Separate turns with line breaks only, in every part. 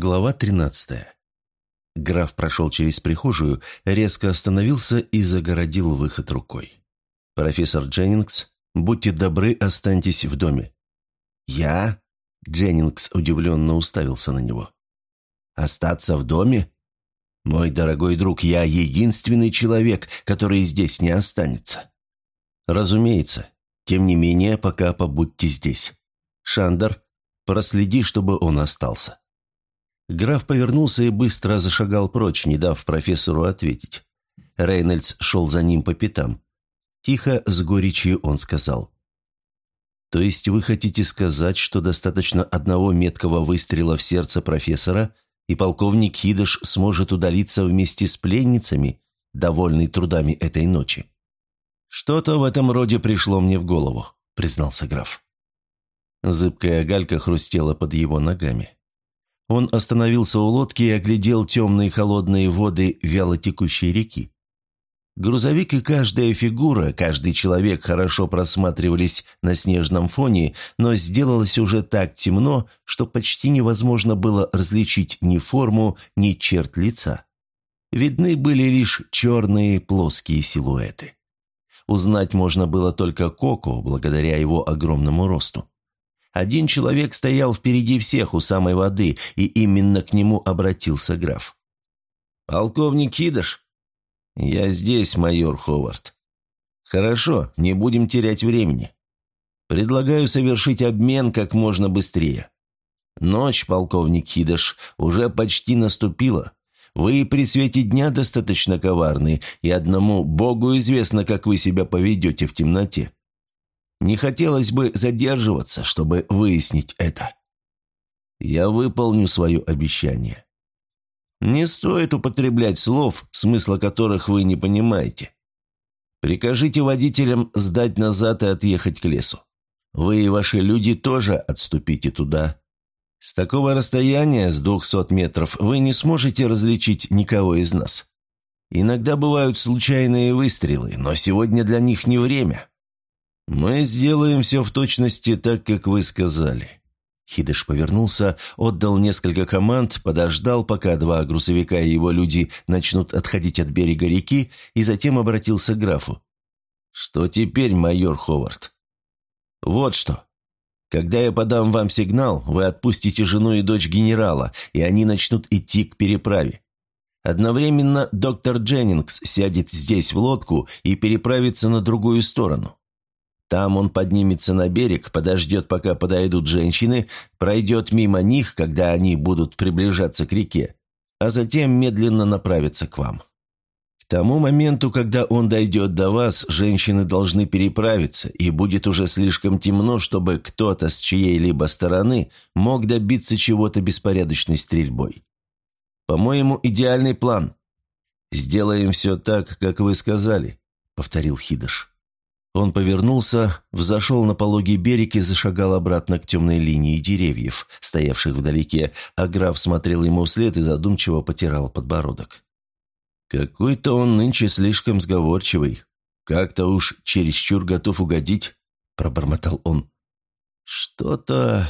Глава 13. Граф прошел через прихожую, резко остановился и загородил выход рукой. «Профессор Дженнингс, будьте добры, останьтесь в доме».
«Я?»
Дженнингс удивленно уставился на него.
«Остаться в доме? Мой дорогой друг, я единственный человек, который здесь не останется».
«Разумеется. Тем не менее, пока побудьте здесь. Шандер, проследи, чтобы он остался». Граф повернулся и быстро зашагал прочь, не дав профессору ответить. Рейнольдс шел за ним по пятам. Тихо, с горечью он сказал. «То есть вы хотите сказать, что достаточно одного меткого выстрела в сердце профессора, и полковник Хидыш сможет удалиться вместе с пленницами, довольный трудами этой ночи?» «Что-то в этом роде пришло мне в голову», — признался граф. Зыбкая галька хрустела под его ногами. Он остановился у лодки и оглядел темные холодные воды вялотекущей реки. Грузовик и каждая фигура, каждый человек хорошо просматривались на снежном фоне, но сделалось уже так темно, что почти невозможно было различить ни форму, ни черт лица. Видны были лишь черные плоские силуэты. Узнать можно было только Коко, благодаря его огромному росту. Один человек стоял впереди всех у самой воды, и именно к нему обратился граф. «Полковник Кидыш?» «Я здесь, майор Ховард». «Хорошо, не будем терять времени. Предлагаю совершить обмен как можно быстрее. Ночь, полковник Хидыш, уже почти наступила. Вы при свете дня достаточно коварны, и одному Богу известно, как вы себя поведете в темноте. Не хотелось бы задерживаться, чтобы выяснить это. Я выполню свое обещание. Не стоит употреблять слов, смысла которых вы не понимаете. Прикажите водителям сдать назад и отъехать к лесу. Вы и ваши люди тоже отступите туда. С такого расстояния, с двухсот метров, вы не сможете различить никого из нас. Иногда бывают случайные выстрелы, но сегодня для них не время. «Мы сделаем все в точности так, как вы сказали». Хидыш повернулся, отдал несколько команд, подождал, пока два грузовика и его люди начнут отходить от берега реки, и затем обратился к графу. «Что теперь, майор Ховард?» «Вот что. Когда я подам вам сигнал, вы отпустите жену и дочь генерала, и они начнут идти к переправе. Одновременно доктор Дженнингс сядет здесь в лодку и переправится на другую сторону. Там он поднимется на берег, подождет, пока подойдут женщины, пройдет мимо них, когда они будут приближаться к реке, а затем медленно направится к вам. К тому моменту, когда он дойдет до вас, женщины должны переправиться, и будет уже слишком темно, чтобы кто-то с чьей-либо стороны мог добиться чего-то беспорядочной стрельбой. По-моему, идеальный план. «Сделаем все так, как вы сказали», — повторил Хидыш. Он повернулся, взошел на пологий берег и зашагал обратно к темной линии деревьев, стоявших вдалеке, а граф смотрел ему вслед и задумчиво потирал подбородок. «Какой-то он нынче слишком сговорчивый. Как-то уж чересчур готов угодить», — пробормотал он. «Что-то...»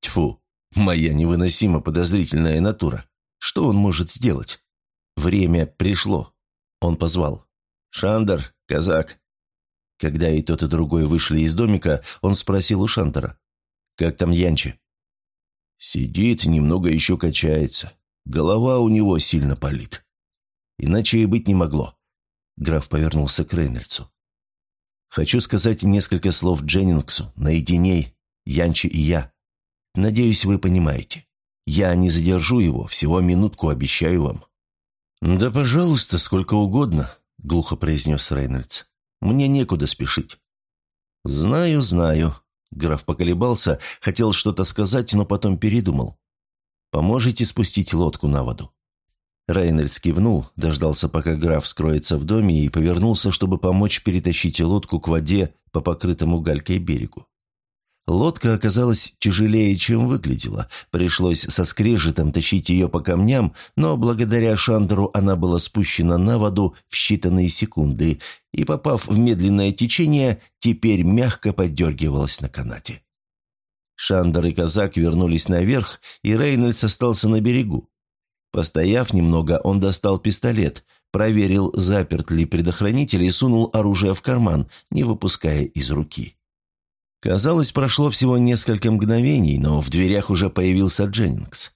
Тьфу, моя невыносимо подозрительная натура. Что он может сделать? Время пришло. Он позвал. «Шандер, казак, когда и тот, и другой вышли из домика, он спросил у Шантера. «Как там Янчи?» «Сидит, немного еще качается. Голова у него сильно палит. Иначе и быть не могло». Граф повернулся к Рейнольдсу. «Хочу сказать несколько слов Дженнингсу, наедине, Янчи и я. Надеюсь, вы понимаете. Я не задержу его, всего минутку обещаю вам». «Да, пожалуйста, сколько угодно», — глухо произнес Рейнольдс. Мне некуда спешить». «Знаю, знаю». Граф поколебался, хотел что-то сказать, но потом передумал. «Поможете спустить лодку на воду?» Рейнольдс кивнул, дождался, пока граф скроется в доме, и повернулся, чтобы помочь перетащить лодку к воде по покрытому галькой берегу. Лодка оказалась тяжелее, чем выглядела. Пришлось со скрежетом тащить ее по камням, но благодаря Шандеру она была спущена на воду в считанные секунды и, попав в медленное течение, теперь мягко поддергивалась на канате. Шандер и казак вернулись наверх, и Рейнольдс остался на берегу. Постояв немного, он достал пистолет, проверил, заперт ли предохранитель и сунул оружие в карман, не выпуская из руки. Казалось, прошло всего несколько мгновений, но в дверях уже появился Дженнингс.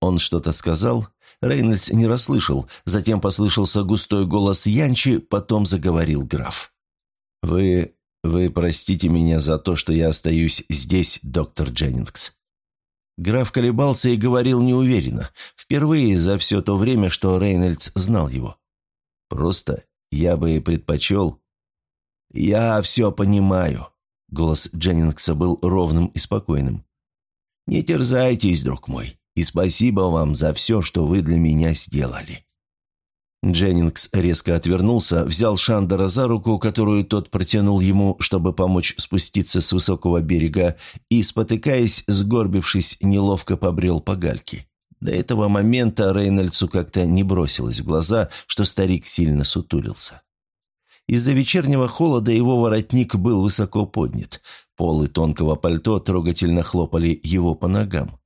Он что-то сказал, Рейнольдс не расслышал, затем послышался густой голос Янчи, потом заговорил граф. «Вы... вы простите меня за то, что я остаюсь здесь, доктор Дженнингс». Граф колебался и говорил неуверенно, впервые за все то время, что Рейнольдс знал его. «Просто я бы предпочел...» «Я все понимаю», Голос Дженнингса был ровным и спокойным. «Не терзайтесь, друг мой, и спасибо вам за все, что вы для меня сделали». Дженнингс резко отвернулся, взял Шандера за руку, которую тот протянул ему, чтобы помочь спуститься с высокого берега, и, спотыкаясь, сгорбившись, неловко побрел по гальке. До этого момента Рейнольдсу как-то не бросилось в глаза, что старик сильно сутулился. Из-за вечернего холода его воротник был высоко поднят. Полы тонкого пальто трогательно хлопали его по ногам.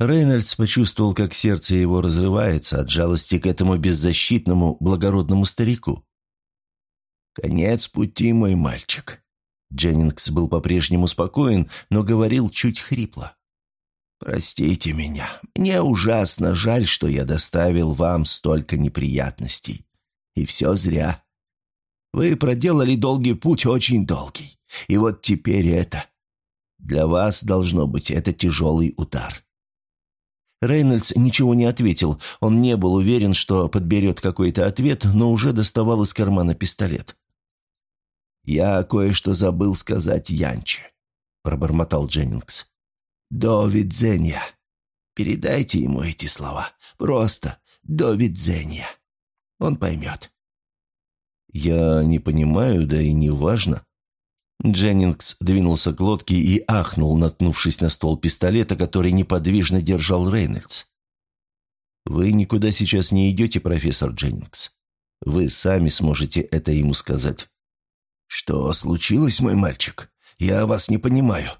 Рейнольдс почувствовал, как сердце его разрывается от жалости к этому беззащитному, благородному старику. «Конец пути, мой мальчик». Дженнингс был по-прежнему спокоен, но говорил чуть хрипло. «Простите меня. Мне ужасно жаль, что я доставил вам столько неприятностей. И все зря. Вы проделали долгий путь, очень долгий. И вот теперь это. Для вас, должно быть, это тяжелый удар». Рейнольдс ничего не ответил. Он не был уверен, что подберет какой-то ответ, но уже доставал из кармана пистолет. «Я кое-что забыл сказать Янче», — пробормотал Дженнингс. «До видзения. Передайте ему эти слова. Просто до видзения. Он поймет». «Я не понимаю, да и не важно». Дженнингс двинулся к лодке и ахнул, наткнувшись на ствол пистолета, который неподвижно держал Рейнольдс. «Вы никуда сейчас не идете, профессор Дженнингс. Вы сами сможете это ему сказать».
«Что случилось, мой мальчик? Я вас не понимаю».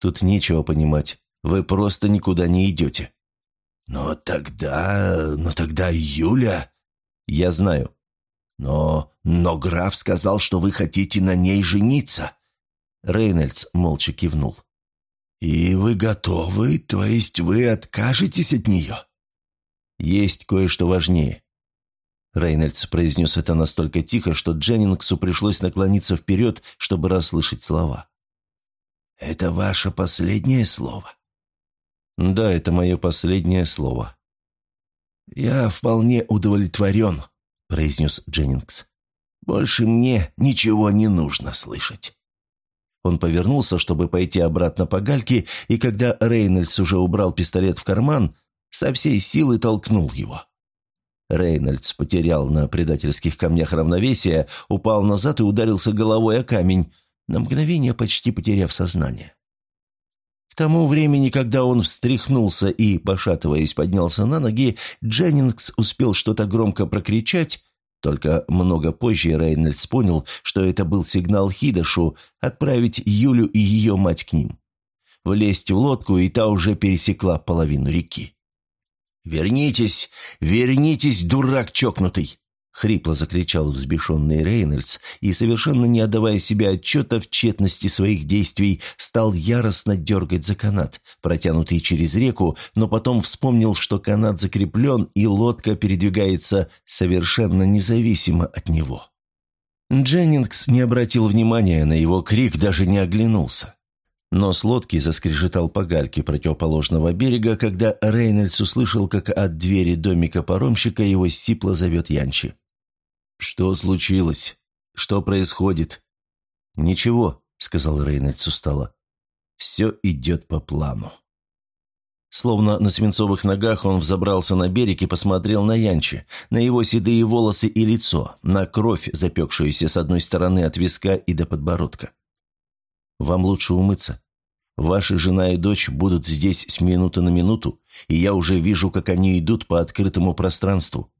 «Тут нечего понимать. Вы просто никуда не идете».
«Но тогда... но тогда Юля...»
«Я знаю.
«Но... но граф сказал, что вы хотите на ней жениться».
Рейнольдс молча кивнул.
«И вы готовы, то есть вы откажетесь от нее?»
«Есть кое-что важнее». Рейнольдс произнес это настолько тихо, что Дженнингсу пришлось наклониться вперед, чтобы расслышать слова.
«Это ваше последнее слово?»
«Да, это мое последнее слово».
«Я вполне удовлетворен», – произнес Дженнингс. «Больше мне ничего не нужно слышать».
Он повернулся, чтобы пойти обратно по гальке, и когда Рейнольдс уже убрал пистолет в карман, со всей силы толкнул его. Рейнольдс потерял на предательских камнях равновесие, упал назад и ударился головой о камень, на мгновение почти потеряв сознание. Тому времени, когда он встряхнулся и, пошатываясь, поднялся на ноги, Дженнингс успел что-то громко прокричать, только много позже Рейнольдс понял, что это был сигнал Хидашу отправить Юлю и ее мать к ним. Влезть в лодку, и та уже пересекла половину реки. «Вернитесь! Вернитесь, дурак чокнутый!» Хрипло закричал взбешенный Рейнольдс и, совершенно не отдавая себе отчета в тщетности своих действий, стал яростно дергать за канат, протянутый через реку, но потом вспомнил, что канат закреплен и лодка передвигается совершенно независимо от него. Дженнингс не обратил внимания на его крик, даже не оглянулся. Но с лодки заскрежетал по гальке противоположного берега, когда Рейнольдс услышал, как от двери домика паромщика его сипло зовет Янчи. «Что случилось? Что происходит?» «Ничего», — сказал Рейнольдс устало. «Все идет по плану». Словно на свинцовых ногах он взобрался на берег и посмотрел на Янчи, на его седые волосы и лицо, на кровь, запекшуюся с одной стороны от виска и до подбородка. «Вам лучше умыться. Ваша жена и дочь будут здесь с минуты на минуту, и я уже вижу, как они идут по открытому пространству.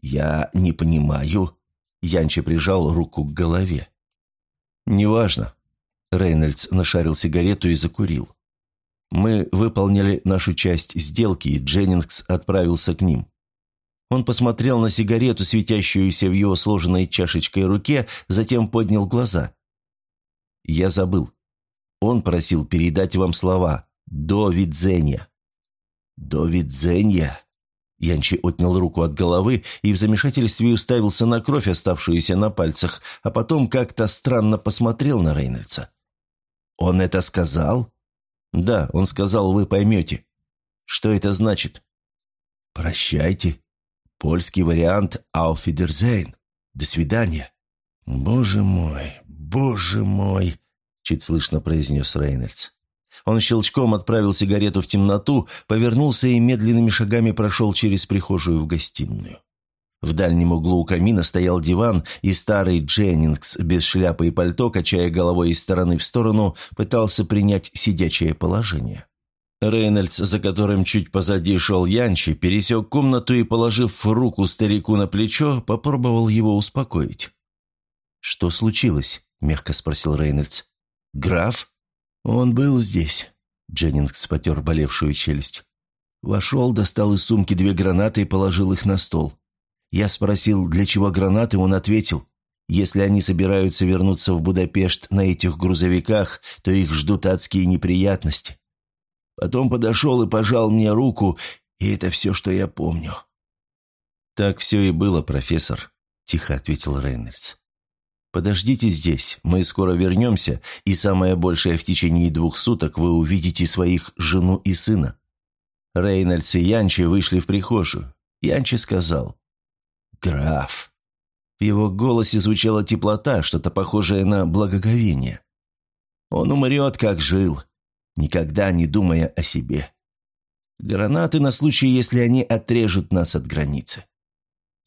«Я не понимаю».
Янчи прижал руку к голове. «Неважно. Рейнольдс нашарил сигарету и закурил. Мы выполнили нашу часть сделки, и Дженнингс отправился к ним. Он посмотрел на сигарету, светящуюся в его сложенной чашечкой руке, затем поднял глаза. «Я забыл. Он просил передать вам слова «до видзения». «До видзения?» Янчи отнял руку от головы и в замешательстве уставился на кровь, оставшуюся на пальцах, а потом как-то странно посмотрел на Рейнольдса. «Он это сказал?» «Да, он сказал, вы поймете». «Что это значит?» «Прощайте», Польский вариант «Ауфидерзейн». До свидания. «Боже мой, боже мой!» – чуть слышно произнес Рейнольдс. Он щелчком отправил сигарету в темноту, повернулся и медленными шагами прошел через прихожую в гостиную. В дальнем углу у камина стоял диван, и старый Дженнингс без шляпы и пальто, качая головой из стороны в сторону, пытался принять сидячее положение. Рейнольдс, за которым чуть позади шел Янчи, пересек комнату и, положив руку старику на плечо, попробовал его успокоить. «Что случилось?» – мягко спросил Рейнольдс. «Граф?» «Он был здесь», – Дженнингс потер болевшую челюсть. Вошел, достал из сумки две гранаты и положил их на стол. Я спросил, для чего гранаты, он ответил, если они собираются вернуться в Будапешт на этих грузовиках, то их ждут адские неприятности. Потом подошел и пожал мне руку, и это все, что я помню». «Так все и было, профессор», – тихо ответил Рейнольдс. «Подождите здесь, мы скоро вернемся, и самое большее в течение двух суток вы увидите своих жену и сына». Рейнольдс и Янчи вышли в прихожую. Янчи сказал «Граф». В его голосе звучала теплота, что-то похожее на благоговение. «Он умрет, как жил никогда не думая о себе. Гранаты на случай, если они отрежут нас от границы.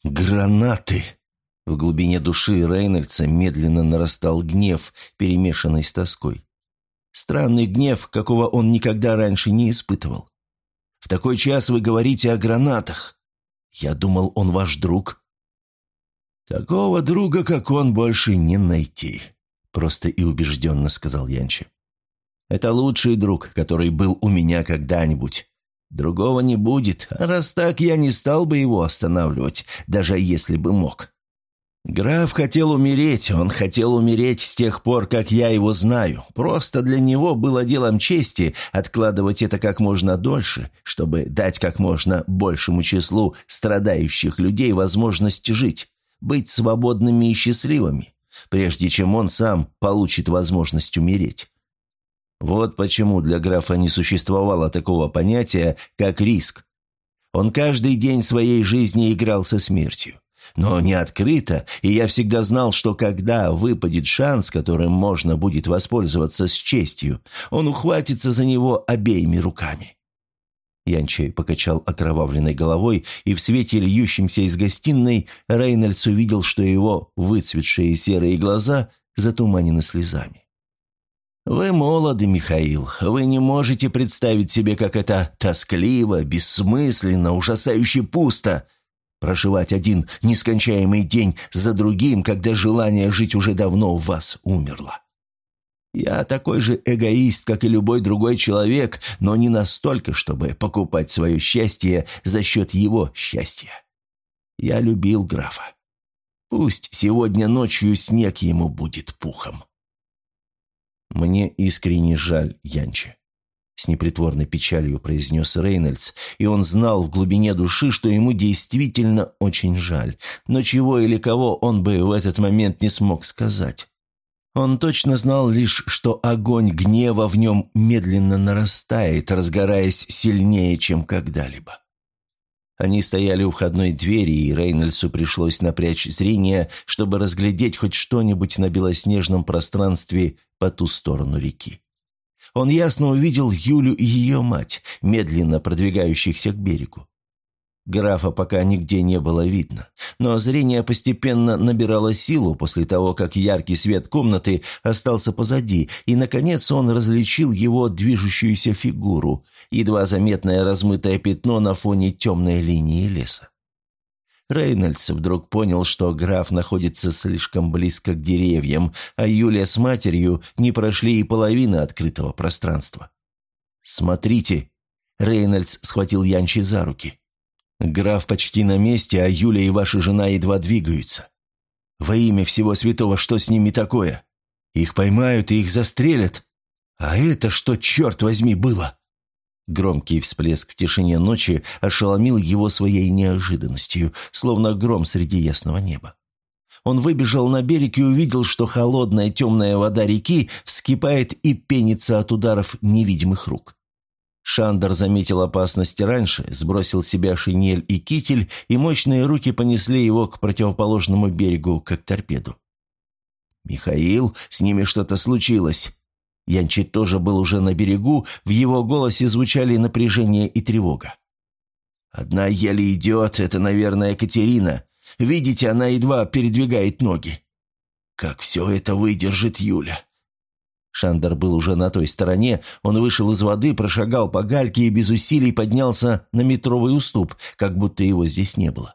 Гранаты! В глубине души Рейнольдса медленно нарастал гнев, перемешанный с тоской. Странный гнев, какого он никогда раньше не испытывал. В такой час вы говорите о гранатах. Я думал, он ваш друг. Такого друга, как он, больше не найти, просто и убежденно сказал Янчи. Это лучший друг, который был у меня когда-нибудь. Другого не будет, а раз так, я не стал бы его останавливать, даже если бы мог. Граф хотел умереть, он хотел умереть с тех пор, как я его знаю. Просто для него было делом чести откладывать это как можно дольше, чтобы дать как можно большему числу страдающих людей возможность жить, быть свободными и счастливыми, прежде чем он сам получит возможность умереть. Вот почему для графа не существовало такого понятия, как риск. Он каждый день своей жизни играл со смертью. Но не открыто, и я всегда знал, что когда выпадет шанс, которым можно будет воспользоваться с честью, он ухватится за него обеими руками. Янчей покачал окровавленной головой, и в свете, льющемся из гостиной, Рейнольдс увидел, что его выцветшие серые глаза затуманены слезами. «Вы молоды, Михаил. Вы не можете представить себе, как это тоскливо, бессмысленно, ужасающе пусто. Проживать один нескончаемый день за другим, когда желание жить уже давно в вас умерло. Я такой же эгоист, как и любой другой человек, но не настолько, чтобы покупать свое счастье за счет его счастья. Я любил графа. Пусть сегодня ночью снег ему будет пухом». «Мне искренне жаль, Янчи», — с непритворной печалью произнес Рейнольдс, и он знал в глубине души, что ему действительно очень жаль, но чего или кого он бы в этот момент не смог сказать. Он точно знал лишь, что огонь гнева в нем медленно нарастает, разгораясь сильнее, чем когда-либо. Они стояли у входной двери, и Рейнольдсу пришлось напрячь зрение, чтобы разглядеть хоть что-нибудь на белоснежном пространстве по ту сторону реки. Он ясно увидел Юлю и ее мать, медленно продвигающихся к берегу. Графа пока нигде не было видно, но зрение постепенно набирало силу после того, как яркий свет комнаты остался позади, и, наконец, он различил его движущуюся фигуру, едва заметное размытое пятно на фоне темной линии леса.
Рейнольдс вдруг понял, что граф находится слишком близко к деревьям, а Юлия с матерью не прошли и половины открытого пространства. «Смотрите!» – Рейнольдс схватил Янчи за руки. «Граф почти на месте, а Юля и ваша жена едва двигаются. Во имя всего святого, что с ними такое? Их поймают и их застрелят. А это что, черт возьми, было?» Громкий всплеск в тишине ночи ошеломил его своей неожиданностью, словно гром среди ясного неба. Он выбежал на берег и увидел, что холодная темная вода реки вскипает и пенится от ударов невидимых рук. Шандер заметил опасность раньше, сбросил с себя шинель и китель, и мощные руки понесли его к противоположному берегу, как торпеду. «Михаил, с ними что-то случилось», Янчи тоже был уже на берегу, в его голосе звучали напряжение и тревога. «Одна еле идет, это, наверное, Катерина. Видите, она едва передвигает ноги. Как все это выдержит Юля?» Шандер был уже на той стороне, он вышел из воды, прошагал по гальке и без усилий поднялся на метровый уступ, как будто его здесь не было.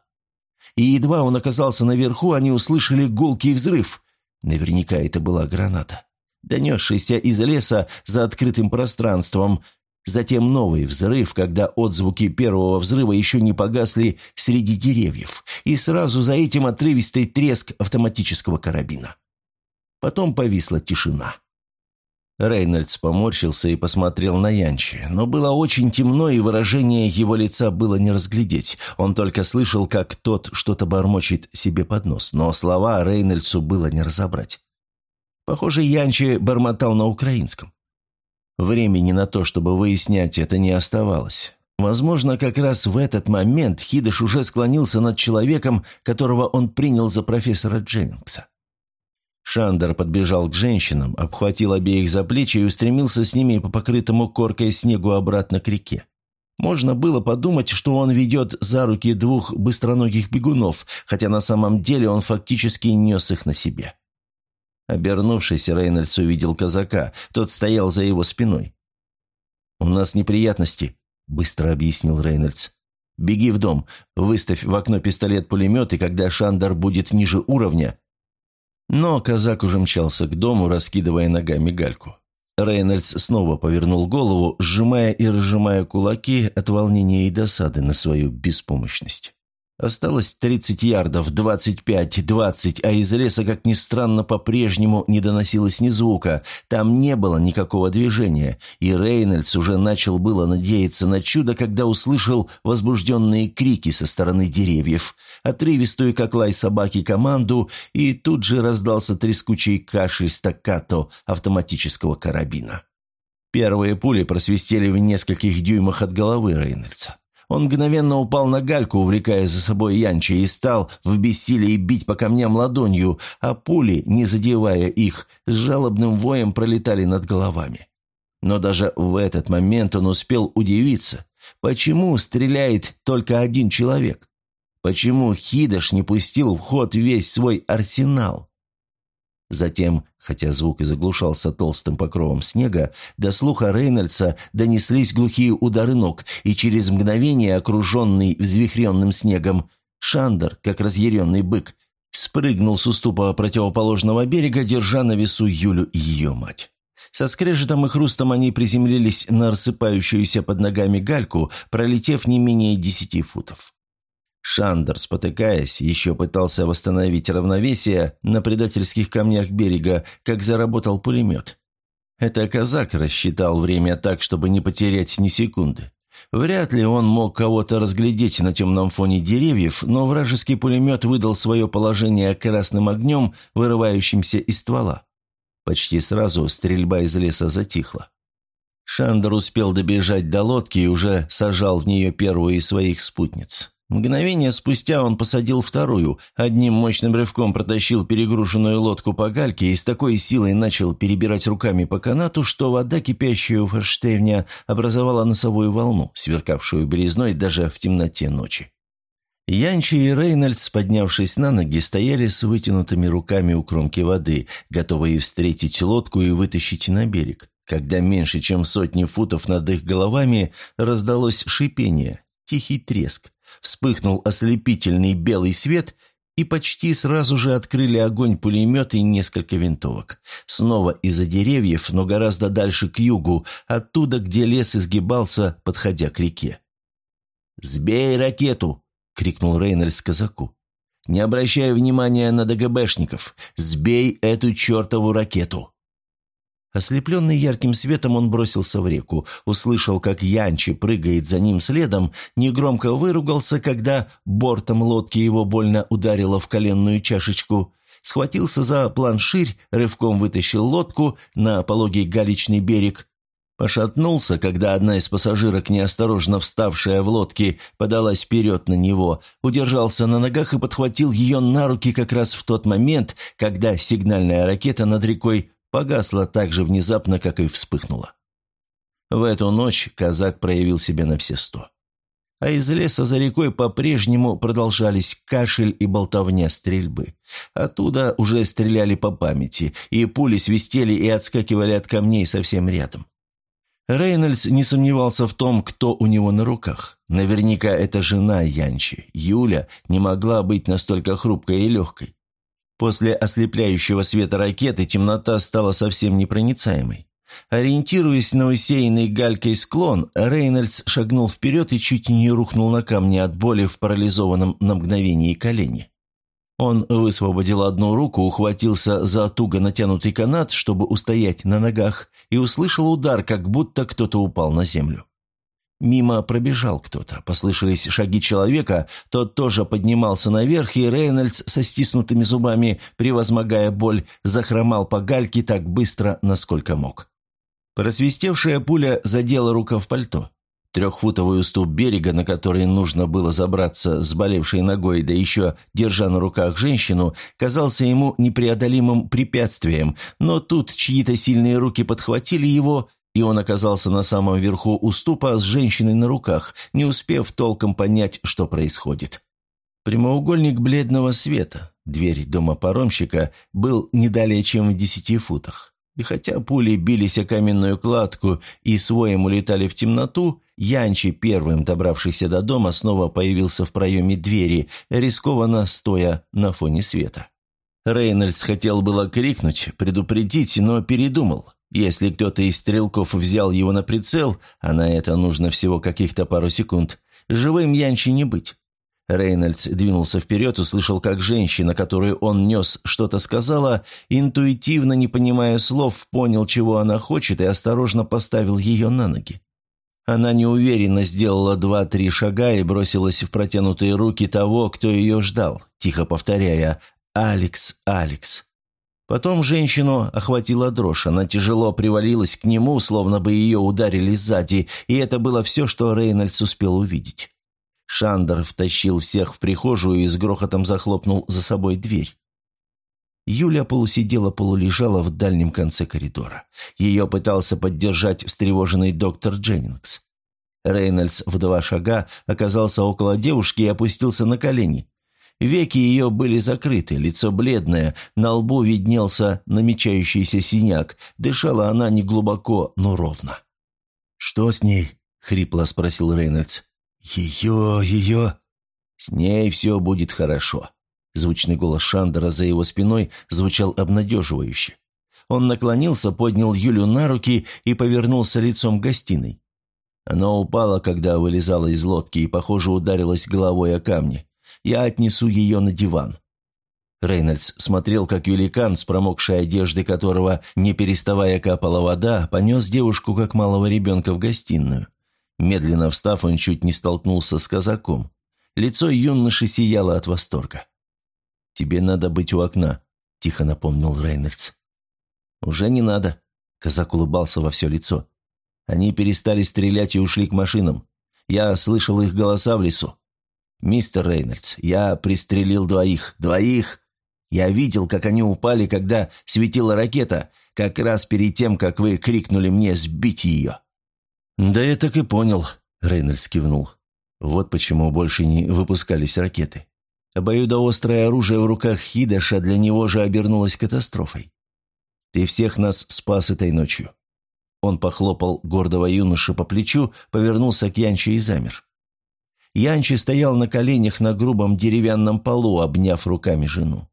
И едва он оказался наверху, они услышали гулкий взрыв. Наверняка это была граната донесшийся из леса за открытым пространством. Затем новый взрыв, когда отзвуки первого взрыва еще не погасли среди деревьев, и сразу за этим отрывистый треск автоматического карабина. Потом повисла тишина. Рейнольдс поморщился и посмотрел на Янчи, но было очень темно, и выражение его лица было не разглядеть. Он только слышал, как тот что-то бормочет себе под нос, но слова Рейнольдсу было не разобрать. Похоже, Янчи бормотал на украинском. Времени на то, чтобы выяснять это, не оставалось. Возможно, как раз в этот момент Хидыш уже склонился над человеком, которого он принял за профессора Дженнингса. Шандер подбежал к женщинам, обхватил обеих за плечи и устремился с ними по покрытому коркой снегу обратно к реке. Можно было подумать, что он ведет за руки двух быстроногих бегунов, хотя на самом деле он фактически нес их на себе. Обернувшись, Рейнольдс увидел казака. Тот стоял за его спиной. «У нас неприятности», — быстро объяснил Рейнольдс. «Беги в дом, выставь в окно пистолет-пулемет, и когда Шандар будет ниже уровня...» Но казак уже мчался к дому, раскидывая ногами гальку. Рейнольдс снова повернул голову, сжимая и разжимая кулаки от волнения и досады на свою беспомощность. Осталось 30 ярдов, 25, 20, а из леса, как ни странно, по-прежнему не доносилось ни звука. Там не было никакого движения, и Рейнольдс уже начал было надеяться на чудо, когда услышал возбужденные крики со стороны деревьев, отрывистую, как лай собаки, команду, и тут же раздался трескучий кашель стаккато автоматического карабина. Первые пули просвистели в нескольких дюймах от головы Рейнольдса. Он мгновенно упал на гальку, увлекая за собой Янчи, и стал в бессилии бить по камням ладонью, а пули, не задевая их, с жалобным воем пролетали над головами. Но даже в этот момент он успел удивиться, почему стреляет только один человек? Почему Хидаш не пустил в ход весь свой арсенал? Затем, хотя звук и заглушался толстым покровом снега, до слуха Рейнольдса донеслись глухие удары ног, и через мгновение, окруженный взвихренным снегом, Шандер, как разъяренный бык, спрыгнул с уступа противоположного берега, держа на весу Юлю и ее мать. Со скрежетом и хрустом они приземлились на рассыпающуюся под ногами гальку, пролетев не менее десяти футов. Шандер, спотыкаясь, еще пытался восстановить равновесие на предательских камнях берега, как заработал пулемет. Это казак рассчитал время так, чтобы не потерять ни секунды. Вряд ли он мог кого-то разглядеть на темном фоне деревьев, но вражеский пулемет выдал свое положение красным огнем, вырывающимся из ствола. Почти сразу стрельба из леса затихла. Шандер успел добежать до лодки и уже сажал в нее первую из своих спутниц. Мгновение спустя он посадил вторую, одним мощным рывком протащил перегруженную лодку по гальке и с такой силой начал перебирать руками по канату, что вода, кипящая у форштевня, образовала носовую волну, сверкавшую березной даже в темноте ночи. Янчи и Рейнольдс, поднявшись на ноги, стояли с вытянутыми руками у кромки воды, готовые встретить лодку и вытащить на берег, когда меньше чем сотни футов над их головами раздалось шипение, Тихий треск. Вспыхнул ослепительный белый свет, и почти сразу же открыли огонь пулеметы и несколько винтовок. Снова из-за деревьев, но гораздо дальше к югу, оттуда, где лес изгибался, подходя к реке. «Сбей ракету!» — крикнул Рейнольдс казаку. «Не обращай внимания на ДГБшников. Сбей эту чертову ракету!» Ослепленный ярким светом, он бросился в реку, услышал, как Янчи прыгает за ним следом, негромко выругался, когда бортом лодки его больно ударило в коленную чашечку, схватился за планширь, рывком вытащил лодку на пологий галечный берег, пошатнулся, когда одна из пассажирок, неосторожно вставшая в лодке, подалась вперед на него, удержался на ногах и подхватил ее на руки как раз в тот момент, когда сигнальная ракета над рекой погасла так же внезапно, как и вспыхнула. В эту ночь казак проявил себя на все сто. А из леса за рекой по-прежнему продолжались кашель и болтовня стрельбы. Оттуда уже стреляли по памяти, и пули свистели и отскакивали от камней совсем рядом. Рейнольдс не сомневался в том, кто у него на руках. Наверняка это жена Янчи. Юля не могла быть настолько хрупкой и легкой. После ослепляющего света ракеты темнота стала совсем непроницаемой. Ориентируясь на усеянный галькой склон, Рейнольдс шагнул вперед и чуть не рухнул на камни от боли в парализованном на мгновение колене. Он высвободил одну руку, ухватился за туго натянутый канат, чтобы устоять на ногах, и услышал удар, как будто кто-то упал на землю. Мимо пробежал кто-то, послышались шаги человека, тот тоже поднимался наверх, и Рейнольдс со стиснутыми зубами, превозмогая боль, захромал по гальке так быстро, насколько мог. Просвистевшая пуля задела рукав пальто. Трехфутовый уступ берега, на который нужно было забраться с болевшей ногой, да еще держа на руках женщину, казался ему непреодолимым препятствием, но тут чьи-то сильные руки подхватили его и он оказался на самом верху уступа с женщиной на руках, не успев толком понять, что происходит. Прямоугольник бледного света, дверь дома паромщика, был не далее, чем в десяти футах. И хотя пули бились о каменную кладку и своем улетали в темноту, Янчи, первым добравшийся до дома, снова появился в проеме двери, рискованно стоя на фоне света. Рейнольдс хотел было крикнуть, предупредить, но передумал. Если кто-то из стрелков взял его на прицел, а на это нужно всего каких-то пару секунд, живым Янчи не быть. Рейнольдс двинулся вперед, услышал, как женщина, которую он нес, что-то сказала, интуитивно, не понимая слов, понял, чего она хочет, и осторожно поставил ее на ноги. Она неуверенно сделала два-три шага и бросилась в протянутые руки того, кто ее ждал, тихо повторяя «Алекс, Алекс». Потом женщину охватила дрожь, она тяжело привалилась к нему, словно бы ее ударили сзади, и это было все, что Рейнольдс успел увидеть. Шандер втащил всех в прихожую и с грохотом захлопнул за собой дверь. Юля полусидела, полулежала в дальнем конце коридора. Ее пытался поддержать встревоженный доктор Дженнингс. Рейнольдс в два шага оказался около девушки и опустился на колени. Веки ее были закрыты, лицо бледное, на лбу виднелся намечающийся синяк. Дышала она не глубоко, но ровно. «Что с ней?» — хрипло спросил Рейнольдс. «Ее, ее...» «С ней все будет хорошо». Звучный голос Шандера за его спиной звучал обнадеживающе. Он наклонился, поднял Юлю на руки и повернулся лицом к гостиной. Она упала, когда вылезала из лодки, и, похоже, ударилась головой о камни. Я отнесу ее на диван». Рейнольдс смотрел, как великан, с промокшей одежды которого, не переставая капала вода, понес девушку, как малого ребенка, в гостиную. Медленно встав, он чуть не столкнулся с казаком. Лицо юноши сияло от восторга. «Тебе надо быть у окна», – тихо напомнил Рейнольдс. «Уже не надо», – казак улыбался во все лицо. «Они перестали стрелять и ушли к машинам. Я слышал их голоса в лесу. «Мистер Рейнольдс, я пристрелил двоих. Двоих! Я видел, как они упали, когда светила ракета, как раз перед тем, как вы крикнули мне сбить ее». «Да я так и понял», — Рейнольдс кивнул. «Вот почему больше не выпускались ракеты. Обоюдоострое оружие в руках Хидаша для него же обернулось катастрофой. Ты всех нас спас этой ночью». Он похлопал гордого юноша по плечу, повернулся к Янче и замер. Янчи стоял на коленях на грубом деревянном полу, обняв руками жену.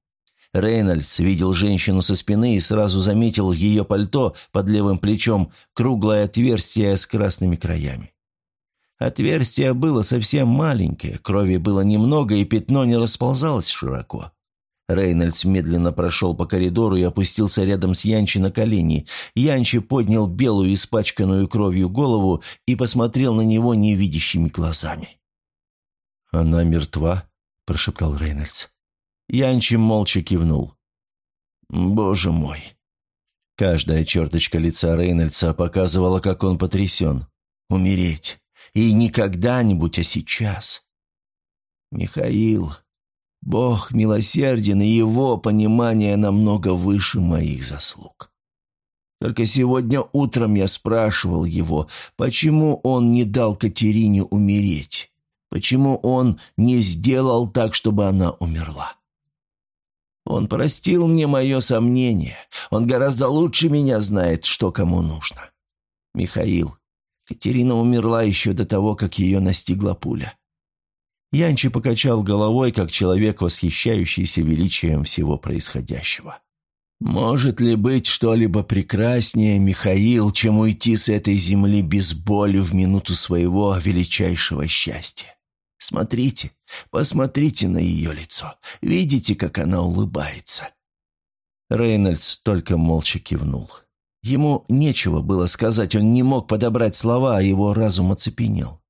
Рейнольдс видел женщину со спины и сразу заметил ее пальто под левым плечом, круглое отверстие с красными краями. Отверстие было совсем маленькое, крови было немного, и пятно не расползалось широко. Рейнольдс медленно прошел по коридору и опустился рядом с Янчи на колени. Янчи поднял белую испачканную кровью голову и посмотрел на него невидящими глазами.
«Она мертва?» – прошептал Рейнольдс.
Янчи молча кивнул. «Боже мой!» Каждая черточка лица Рейнольдса показывала, как он потрясен. «Умереть! И не когда-нибудь, а сейчас!» «Михаил, Бог милосерден, и его понимание намного выше моих заслуг. Только сегодня утром я спрашивал его, почему он не дал Катерине умереть, почему он не сделал так, чтобы она умерла. Он простил мне мое сомнение. Он гораздо лучше меня знает, что кому нужно. Михаил, Катерина умерла еще до того, как ее настигла пуля. Янчи покачал головой, как человек, восхищающийся величием всего происходящего. «Может ли быть что-либо прекраснее, Михаил, чем уйти с этой земли без боли в минуту своего величайшего счастья? Смотрите, посмотрите на ее лицо. Видите, как она улыбается?» Рейнольдс только молча кивнул. Ему нечего было сказать, он не мог подобрать слова, а его разум оцепенел.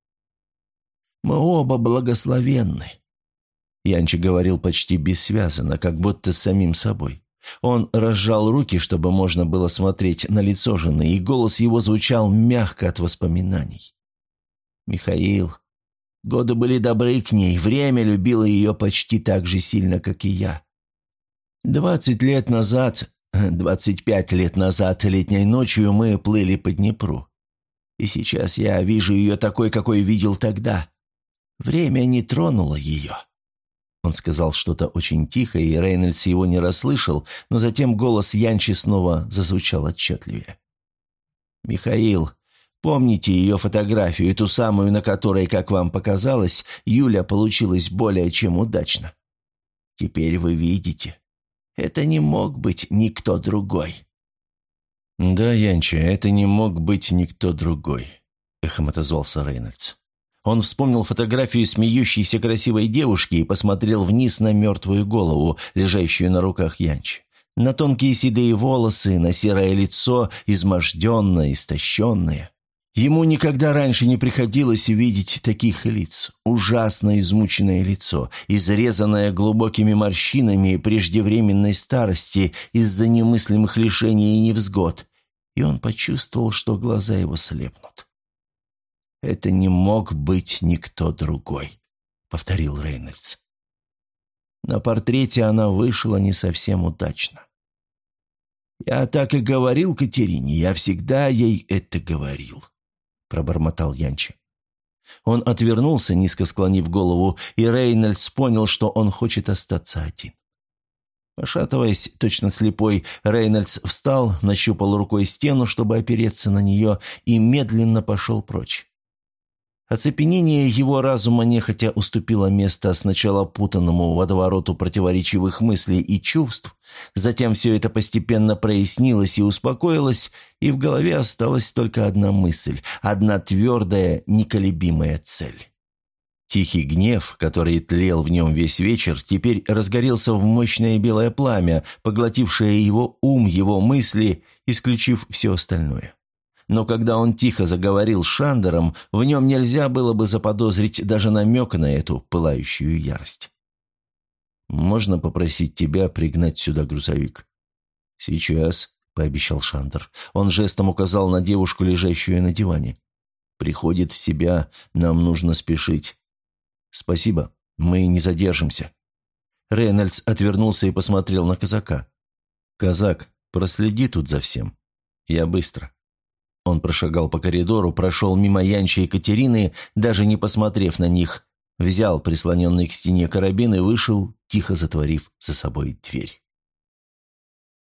«Мы оба благословенны», — Янчи говорил почти бессвязно, как будто с самим собой. Он разжал руки, чтобы можно было смотреть на лицо жены, и голос его звучал мягко от воспоминаний. «Михаил, Годы были добры к ней, время любило ее почти так же сильно, как и я. Двадцать лет назад, двадцать пять лет назад, летней ночью мы плыли по Днепру. И сейчас я вижу ее такой, какой видел тогда. Время не тронуло ее. Он сказал что-то очень тихо, и Рейнольдс его не расслышал, но затем голос Янчи снова зазвучал отчетливее. «Михаил, Помните ее фотографию, ту самую, на которой, как вам показалось, Юля получилась более чем удачно? Теперь вы видите. Это не мог быть никто другой».
«Да, Янча, это не мог быть никто другой», — эхом отозвался Рейнольдс.
Он вспомнил фотографию смеющейся красивой девушки и посмотрел вниз на мертвую голову, лежащую на руках Янчи. На тонкие седые волосы, на серое лицо, изможденное, истощенное. Ему никогда раньше не приходилось видеть таких лиц. Ужасно измученное лицо, изрезанное глубокими морщинами преждевременной старости из-за немыслимых лишений и невзгод. И он почувствовал, что глаза его слепнут. «Это не мог быть никто другой», — повторил Рейнольдс. На портрете она вышла не совсем удачно. «Я так и говорил Катерине, я всегда ей это говорил», – пробормотал Янчи. Он отвернулся, низко склонив голову, и Рейнольдс понял, что он хочет остаться один. Пошатываясь, точно слепой, Рейнольдс встал, нащупал рукой стену, чтобы опереться на нее, и медленно пошел прочь. Оцепенение его разума нехотя уступило место сначала путанному водовороту противоречивых мыслей и чувств, затем все это постепенно прояснилось и успокоилось, и в голове осталась только одна мысль, одна твердая, неколебимая цель. Тихий гнев, который тлел в нем весь вечер, теперь разгорелся в мощное белое пламя, поглотившее его ум, его мысли, исключив все остальное но когда он тихо заговорил с Шандером, в нем нельзя было бы заподозрить даже намека на эту пылающую ярость. «Можно попросить тебя пригнать сюда грузовик?» «Сейчас», — пообещал Шандер. Он жестом указал на девушку, лежащую на диване. «Приходит в себя, нам нужно спешить». «Спасибо, мы не задержимся». Рейнольдс отвернулся и посмотрел на казака. «Казак, проследи тут за всем. Я быстро». Он прошагал по коридору, прошел мимо Янчи и Катерины, даже не посмотрев на них, взял прислоненный к стене карабин и вышел, тихо затворив за собой дверь.